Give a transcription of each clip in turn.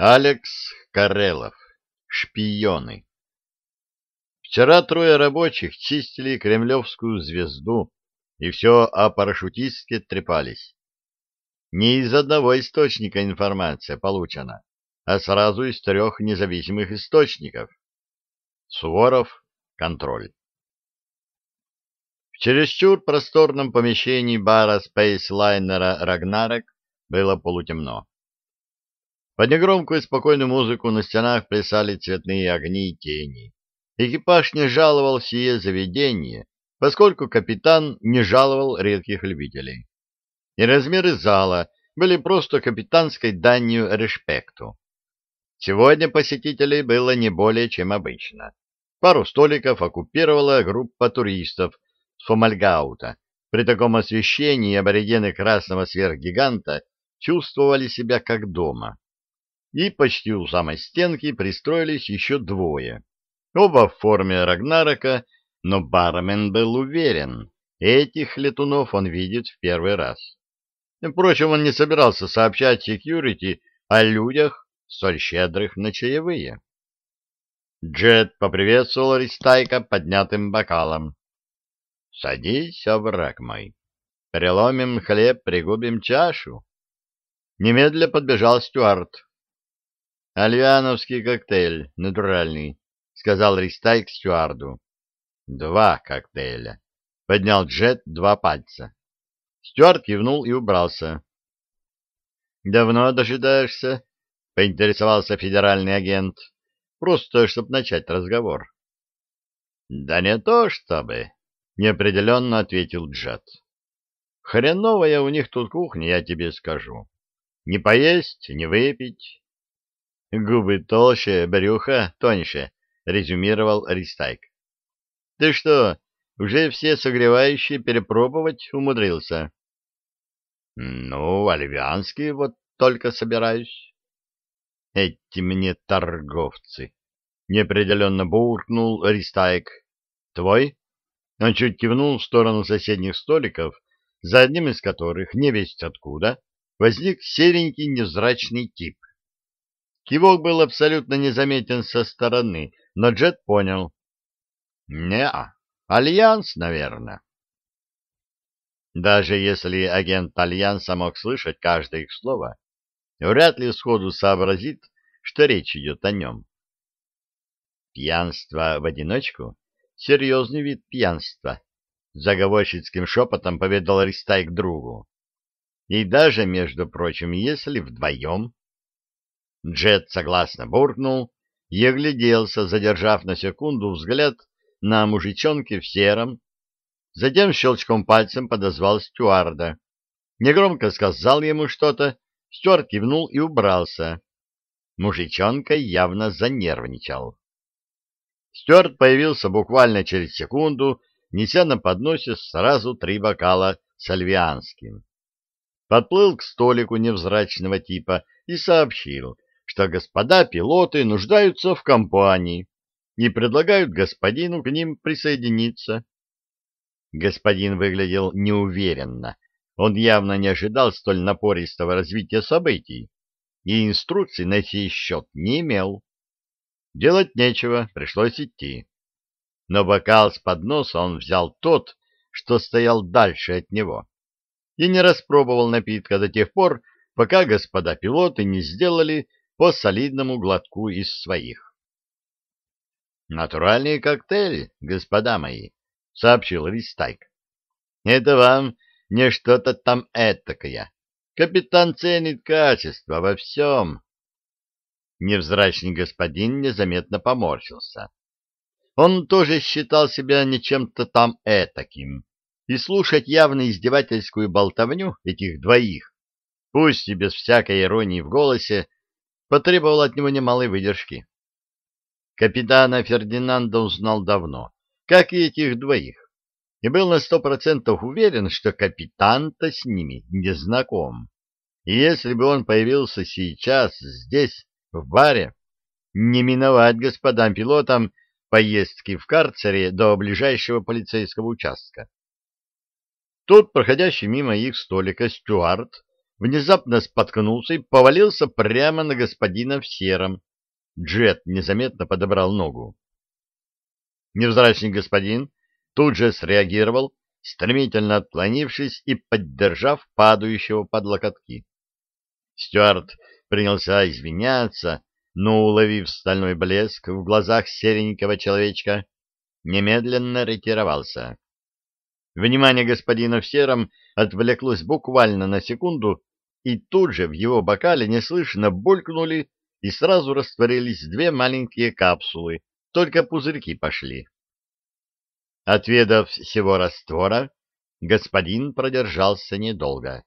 Алекс Карелов. Шпионы. Вчера трое рабочих чистили кремлевскую звезду, и все о парашютистке трепались. Не из одного источника информация получена, а сразу из трех независимых источников. Суворов. Контроль. В чересчур просторном помещении бара спейслайнера «Рагнарок» было полутемно. Под негромкую и спокойную музыку на стенах плясали цветные огни и тени. Экипаж не жаловал сие заведение, поскольку капитан не жаловал редких любителей. И размеры зала были просто капитанской данью респекту. Сегодня посетителей было не более, чем обычно. Пару столиков оккупировала группа туристов с Фомальгаута. При таком освещении аборигены красного сверхгиганта чувствовали себя как дома и почти у самой стенки пристроились еще двое. Оба в форме Рагнарока, но бармен был уверен, этих летунов он видит в первый раз. Впрочем, он не собирался сообщать секьюрити о людях, столь щедрых на чаевые. Джет поприветствовал Ристайка поднятым бокалом. — Садись, овраг мой. Переломим хлеб, пригубим чашу. Немедля подбежал Стюарт. «Альвиановский коктейль, натуральный», — сказал Ристайк стюарду. «Два коктейля». Поднял Джет два пальца. Стюарт кивнул и убрался. «Давно дожидаешься?» — поинтересовался федеральный агент. «Просто, чтобы начать разговор». «Да не то чтобы», — неопределенно ответил Джет. «Хреновая у них тут кухня, я тебе скажу. Не поесть, не выпить, — Губы толще, брюха тоньше, — резюмировал Ристайк. — Ты что, уже все согревающие перепробовать умудрился? — Ну, альвианские вот только собираюсь. — Эти мне торговцы! — неопределенно буркнул Ристайк. — Твой? Он чуть кивнул в сторону соседних столиков, за одним из которых, не весть откуда, возник серенький невзрачный тип. Кивок был абсолютно незаметен со стороны, но Джет понял. не Альянс, наверное. Даже если агент Альянса мог слышать каждое их слово, вряд ли сходу сообразит, что речь идет о нем. Пьянство в одиночку — серьезный вид пьянства, — заговорщицким шепотом поведал Ристайк другу. И даже, между прочим, если вдвоем Джет согласно буркнул и огляделся, задержав на секунду взгляд на мужичонке в сером. Затем щелчком пальцем подозвал стюарда. Негромко сказал ему что-то, стюард кивнул и убрался. Мужичонка явно занервничал. Стюарт появился буквально через секунду, неся на подносе сразу три бокала с альвианским. Подплыл к столику невзрачного типа и сообщил, что господа пилоты нуждаются в компании и предлагают господину к ним присоединиться. Господин выглядел неуверенно. Он явно не ожидал столь напористого развития событий и инструкций на сей счет не имел. Делать нечего, пришлось идти. Но бокал с подноса он взял тот, что стоял дальше от него, и не распробовал напитка до тех пор, пока господа пилоты не сделали по солидному глотку из своих. «Натуральный коктейль, господа мои», — сообщил Ристайк. «Это вам не что-то там этакое. Капитан ценит качество во всем». Невзрачный господин незаметно поморщился. Он тоже считал себя не чем-то там этаким, и слушать явно издевательскую болтовню этих двоих, пусть и без всякой иронии в голосе, потребовал от него немалой выдержки. Капитана Фердинанда узнал давно, как и этих двоих, и был на сто процентов уверен, что капитан-то с ними не знаком. И если бы он появился сейчас, здесь, в баре, не миновать господам пилотам поездки в карцере до ближайшего полицейского участка. Тут, проходящий мимо их столика, Стюарт внезапно споткнулся и повалился прямо на господина в сером. Джет незаметно подобрал ногу. Невзрачный господин тут же среагировал, стремительно отклонившись и поддержав падающего под локотки. Стюарт принялся извиняться, но, уловив стальной блеск в глазах серенького человечка, немедленно ретировался. Внимание господина в сером отвлеклось буквально на секунду, и тут же в его бокале неслышно булькнули и сразу растворились две маленькие капсулы, только пузырьки пошли. Отведав всего раствора, господин продержался недолго.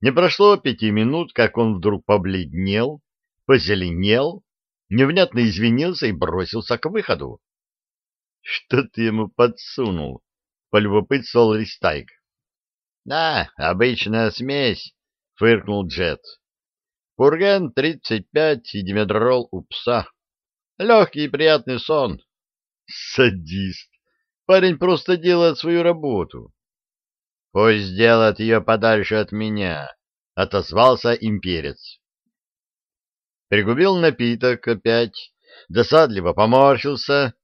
Не прошло пяти минут, как он вдруг побледнел, позеленел, невнятно извинился и бросился к выходу. — Что ты ему подсунул? — полюбопытствовал Ристайк. — Да, обычная смесь, — фыркнул Джет. — Пурген тридцать пять и димедрол у пса. Легкий и приятный сон. — Садист! Парень просто делает свою работу. — Пусть делает ее подальше от меня, — отозвался имперец. Пригубил напиток опять, досадливо поморщился.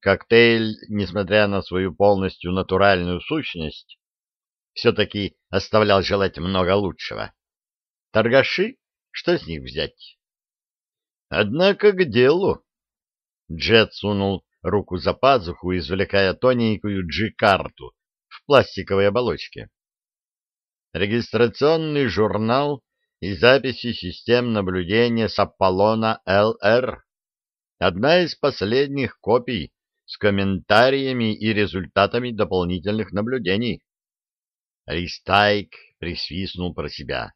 Коктейль, несмотря на свою полностью натуральную сущность, все-таки оставлял желать много лучшего. Торгаши? Что с них взять? Однако к делу. Джет сунул руку за пазуху, извлекая тоненькую G-карту в пластиковой оболочке. Регистрационный журнал и записи систем наблюдения с Аполлона ЛР. Одна из последних копий с комментариями и результатами дополнительных наблюдений. Ристайк присвистнул про себя.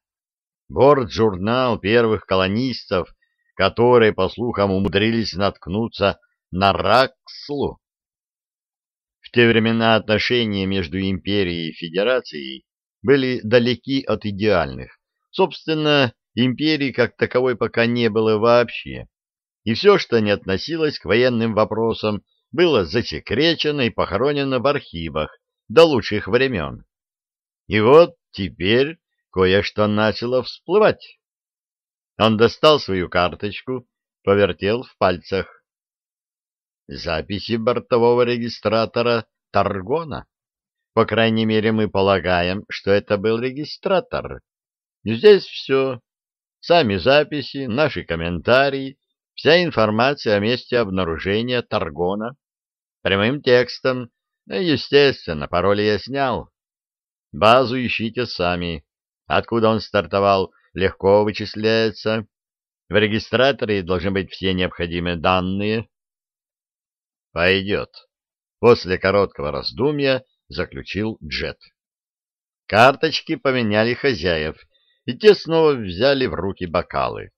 Борт-журнал первых колонистов, которые, по слухам, умудрились наткнуться на Ракслу. В те времена отношения между империей и федерацией были далеки от идеальных. Собственно, империи как таковой пока не было вообще. И все, что не относилось к военным вопросам, было засекречено и похоронено в архивах до лучших времен. И вот теперь кое-что начало всплывать. Он достал свою карточку, повертел в пальцах записи бортового регистратора Таргона. По крайней мере, мы полагаем, что это был регистратор. Здесь все. Сами записи, наши комментарии, вся информация о месте обнаружения Таргона. Прямым текстом. Естественно, пароли я снял. Базу ищите сами. Откуда он стартовал, легко вычисляется. В регистраторе должны быть все необходимые данные. Пойдет. После короткого раздумья заключил Джет. Карточки поменяли хозяев, и те снова взяли в руки бокалы.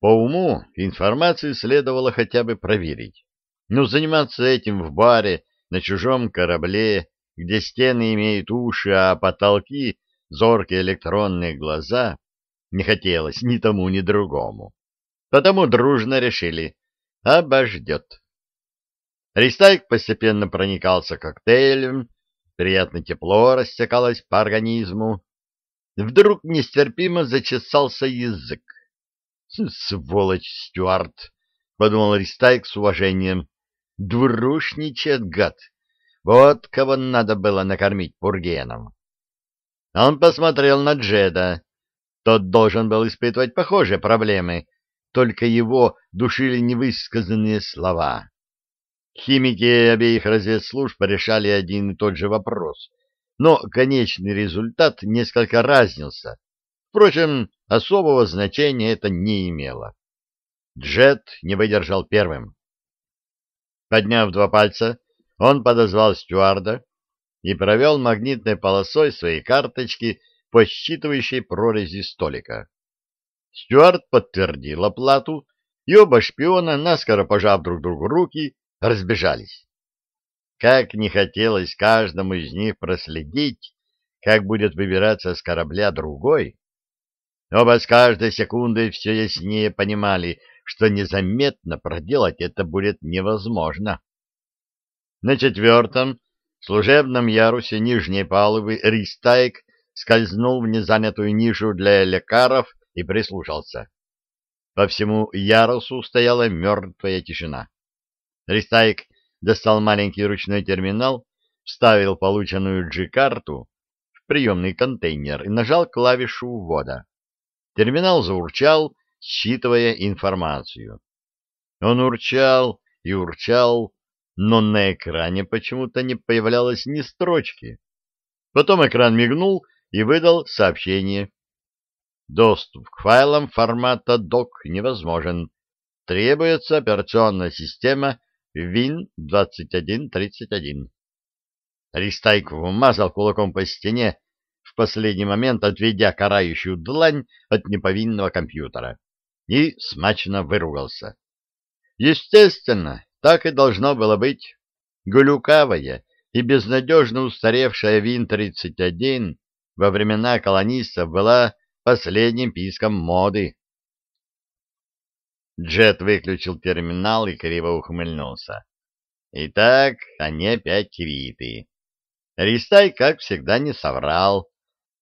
По уму информацию следовало хотя бы проверить. Но заниматься этим в баре, на чужом корабле, где стены имеют уши, а потолки — зоркие электронные глаза, не хотелось ни тому, ни другому. Потому дружно решили — обождет. Ристайк постепенно проникался коктейлем, приятно тепло растекалось по организму. Вдруг нестерпимо зачесался язык. «Сволочь, Стюарт!» — подумал Ристайк с уважением. «Двурушничает гад! Вот кого надо было накормить пургеном!» Он посмотрел на Джеда. Тот должен был испытывать похожие проблемы, только его душили невысказанные слова. Химики обеих разведслужб решали один и тот же вопрос, но конечный результат несколько разнился. Впрочем, особого значения это не имело. Джет не выдержал первым. Подняв два пальца, он подозвал стюарда и провел магнитной полосой своей карточки по считывающей прорези столика. Стюард подтвердил оплату, и оба шпиона, наскоро пожав друг другу руки, разбежались. Как не хотелось каждому из них проследить, как будет выбираться с корабля другой. Оба с каждой секундой все яснее понимали, что незаметно проделать это будет невозможно. На четвертом служебном ярусе нижней палубы Ристайк скользнул в незанятую нишу для лекаров и прислушался. По всему ярусу стояла мертвая тишина. Ристайк достал маленький ручной терминал, вставил полученную G-карту в приемный контейнер и нажал клавишу ввода. Терминал заурчал, считывая информацию. Он урчал и урчал, но на экране почему-то не появлялось ни строчки. Потом экран мигнул и выдал сообщение. Доступ к файлам формата DOC невозможен. Требуется операционная система Win2131. Ристайк вмазал кулаком по стене, в последний момент отведя карающую длань от неповинного компьютера, и смачно выругался. Естественно, так и должно было быть. Глюкавая и безнадежно устаревшая Вин-31 во времена колонистов была последним писком моды. Джет выключил терминал и криво ухмыльнулся. Итак, они опять квиты. Ристай, как всегда, не соврал.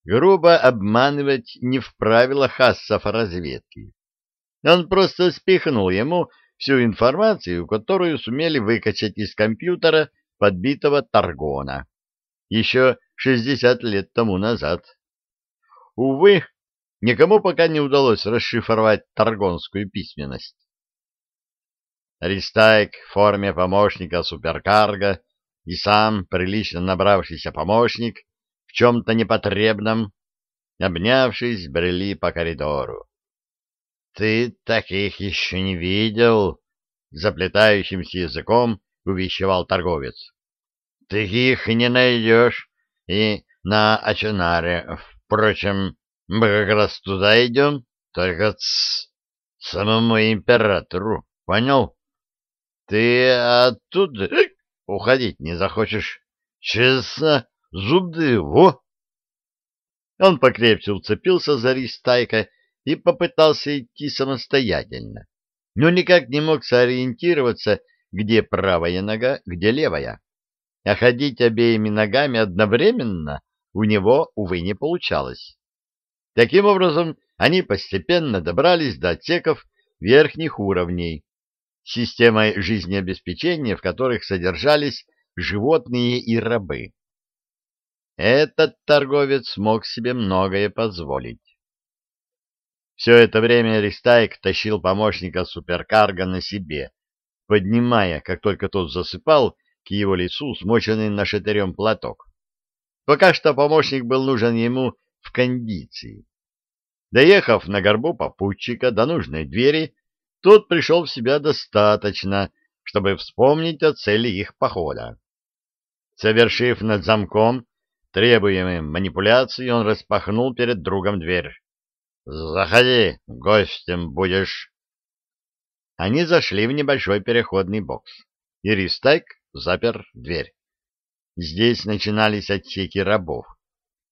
Грубо обманывать не в правилах ассов разведки. Он просто спихнул ему всю информацию, которую сумели выкачать из компьютера подбитого Таргона еще 60 лет тому назад. Увы, никому пока не удалось расшифровать таргонскую письменность. Ристайк в форме помощника суперкарга и сам прилично набравшийся помощник в чем-то непотребном, обнявшись, брели по коридору. — Ты таких еще не видел? — заплетающимся языком увещевал торговец. — Таких не найдешь и на Ачанаре. Впрочем, мы как раз туда идем, только с самому императору, понял? Ты оттуда уходить не захочешь. Честно, зубы, во! Он покрепче уцепился за ристайка и попытался идти самостоятельно, но никак не мог сориентироваться, где правая нога, где левая. А ходить обеими ногами одновременно у него, увы, не получалось. Таким образом, они постепенно добрались до отсеков верхних уровней, системой жизнеобеспечения, в которых содержались животные и рабы. Этот торговец мог себе многое позволить. Все это время Ристайк тащил помощника суперкарга на себе, поднимая, как только тот засыпал, к его лицу смоченный нашатырем платок. Пока что помощник был нужен ему в кондиции. Доехав на горбу попутчика до нужной двери, тот пришел в себя достаточно, чтобы вспомнить о цели их похода. Совершив над замком требуемые манипуляции, он распахнул перед другом дверь. «Заходи, гостем будешь». Они зашли в небольшой переходный бокс, и Ристайк запер дверь. Здесь начинались отсеки рабов,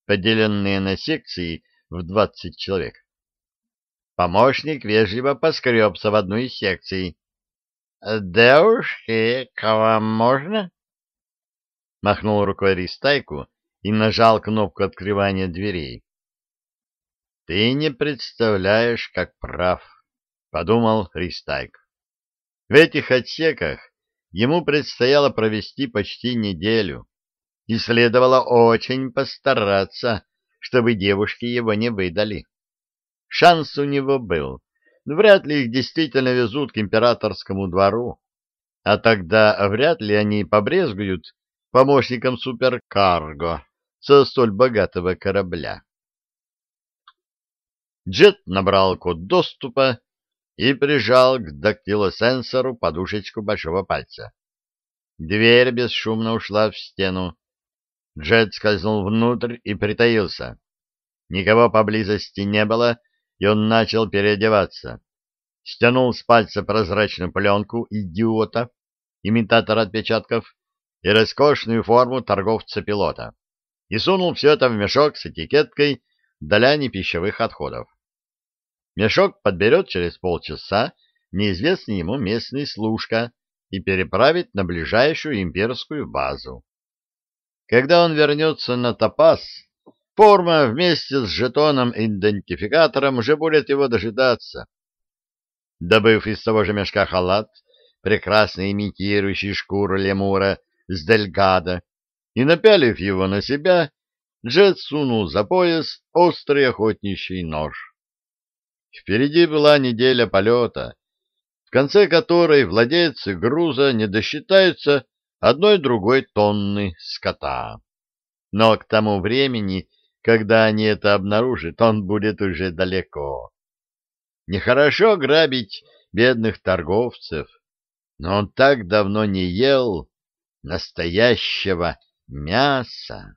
поделенные на секции в двадцать человек. Помощник вежливо поскребся в одну из секций. «Девушки, кого можно?» Махнул рукой Ристайку и нажал кнопку открывания дверей. «Ты не представляешь, как прав», — подумал Ристайк. В этих отсеках ему предстояло провести почти неделю, и следовало очень постараться, чтобы девушки его не выдали. Шанс у него был, но вряд ли их действительно везут к императорскому двору, а тогда вряд ли они побрезгуют помощником суперкарго со столь богатого корабля. Джет набрал код доступа и прижал к дактилосенсору подушечку большого пальца. Дверь бесшумно ушла в стену. Джет скользнул внутрь и притаился. Никого поблизости не было, и он начал переодеваться. Стянул с пальца прозрачную пленку идиота, имитатор отпечатков, и роскошную форму торговца-пилота, и сунул все это в мешок с этикеткой для пищевых отходов. Мешок подберет через полчаса неизвестный ему местный служка и переправит на ближайшую имперскую базу. Когда он вернется на Топаз, Форма вместе с жетоном-идентификатором уже будет его дожидаться. Добыв из того же мешка халат, прекрасно имитирующий шкуру лемура с дельгада, и, напялив его на себя, Джет сунул за пояс острый охотничий нож. Впереди была неделя полета, в конце которой владельцы груза не досчитаются одной другой тонны скота. Но к тому времени, когда они это обнаружат, он будет уже далеко. Нехорошо грабить бедных торговцев, но он так давно не ел настоящего мяса.